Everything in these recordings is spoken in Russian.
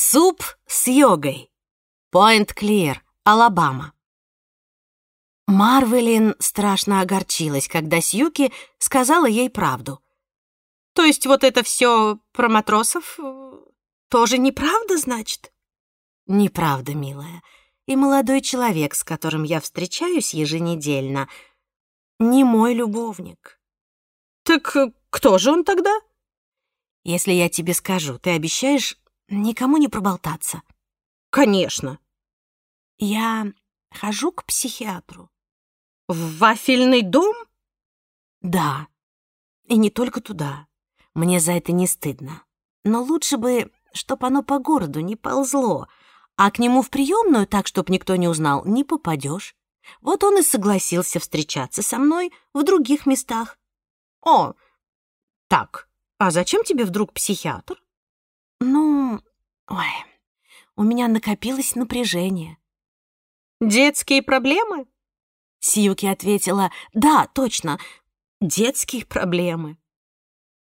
Суп с йогой. Point Clear, Алабама. Марвелин страшно огорчилась, когда Сьюки сказала ей правду. «То есть вот это все про матросов э, тоже неправда, значит?» «Неправда, милая. И молодой человек, с которым я встречаюсь еженедельно, не мой любовник». «Так э, кто же он тогда?» «Если я тебе скажу, ты обещаешь никому не проболтаться?» «Конечно». «Я хожу к психиатру». В вафельный дом? Да. И не только туда. Мне за это не стыдно. Но лучше бы, чтоб оно по городу не ползло, а к нему в приемную, так, чтоб никто не узнал, не попадешь. Вот он и согласился встречаться со мной в других местах. О, так, а зачем тебе вдруг психиатр? Ой, у меня накопилось напряжение. Детские проблемы? Сиюки ответила, «Да, точно, детские проблемы».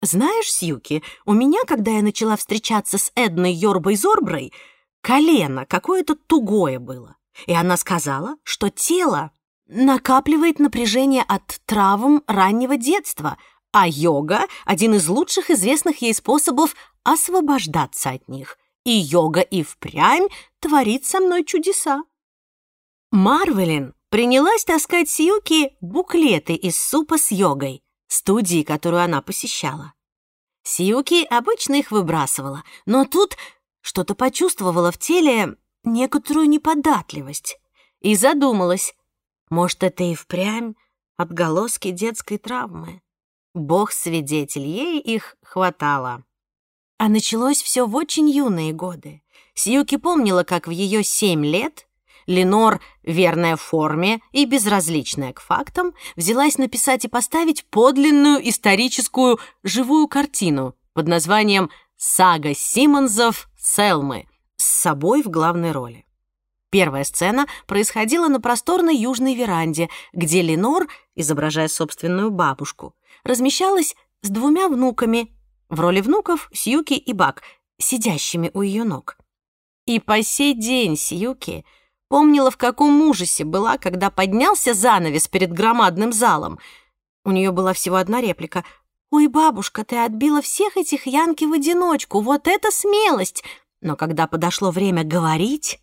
«Знаешь, Сьюки, у меня, когда я начала встречаться с Эдной Йорбой-Зорброй, колено какое-то тугое было, и она сказала, что тело накапливает напряжение от травм раннего детства, а йога — один из лучших известных ей способов освобождаться от них. И йога и впрямь творит со мной чудеса. Марвелин принялась таскать Сьюки буклеты из супа с йогой, студии, которую она посещала. Сьюки обычно их выбрасывала, но тут что-то почувствовала в теле некоторую неподатливость и задумалась, может, это и впрямь отголоски детской травмы. Бог свидетель, ей их хватало. А началось все в очень юные годы. Сьюки помнила, как в ее семь лет Ленор, верная форме и безразличная к фактам, взялась написать и поставить подлинную историческую живую картину под названием «Сага Симмонсов Селмы» с собой в главной роли. Первая сцена происходила на просторной южной веранде, где Ленор, изображая собственную бабушку, размещалась с двумя внуками, в роли внуков Сьюки и Бак, сидящими у ее ног. И по сей день Сьюки — Помнила, в каком ужасе была, когда поднялся занавес перед громадным залом. У нее была всего одна реплика. «Ой, бабушка, ты отбила всех этих янки в одиночку, вот это смелость!» Но когда подошло время говорить,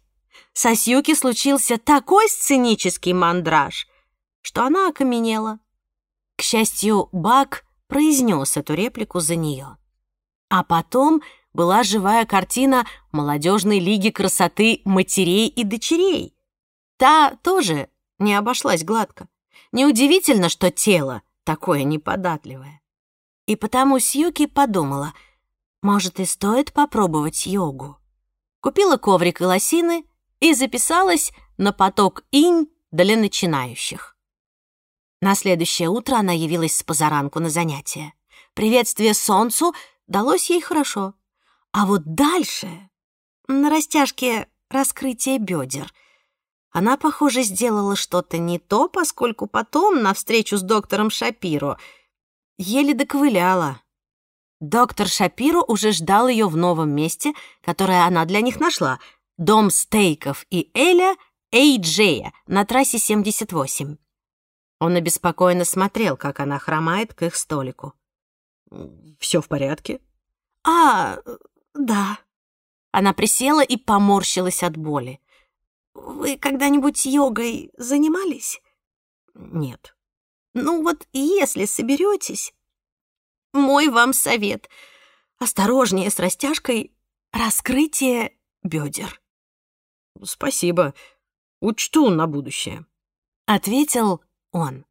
со Сьюки случился такой сценический мандраж, что она окаменела. К счастью, Бак произнес эту реплику за нее. А потом была живая картина молодежной лиги красоты матерей и дочерей. Та тоже не обошлась гладко. Неудивительно, что тело такое неподатливое. И потому Сьюки подумала, может, и стоит попробовать йогу. Купила коврик и лосины и записалась на поток инь для начинающих. На следующее утро она явилась с позаранку на занятия. Приветствие солнцу далось ей хорошо. А вот дальше, на растяжке раскрытия бедер, она, похоже, сделала что-то не то, поскольку потом, на встречу с доктором Шапиро, еле доковыляла. Доктор Шапиро уже ждал ее в новом месте, которое она для них нашла — дом стейков и Эля Эйджея на трассе 78. Он обеспокоенно смотрел, как она хромает к их столику. «Все в порядке?» «А, «Да». Она присела и поморщилась от боли. «Вы когда-нибудь йогой занимались?» «Нет». «Ну вот если соберетесь, мой вам совет. Осторожнее с растяжкой раскрытие бедер». «Спасибо. Учту на будущее», — ответил он.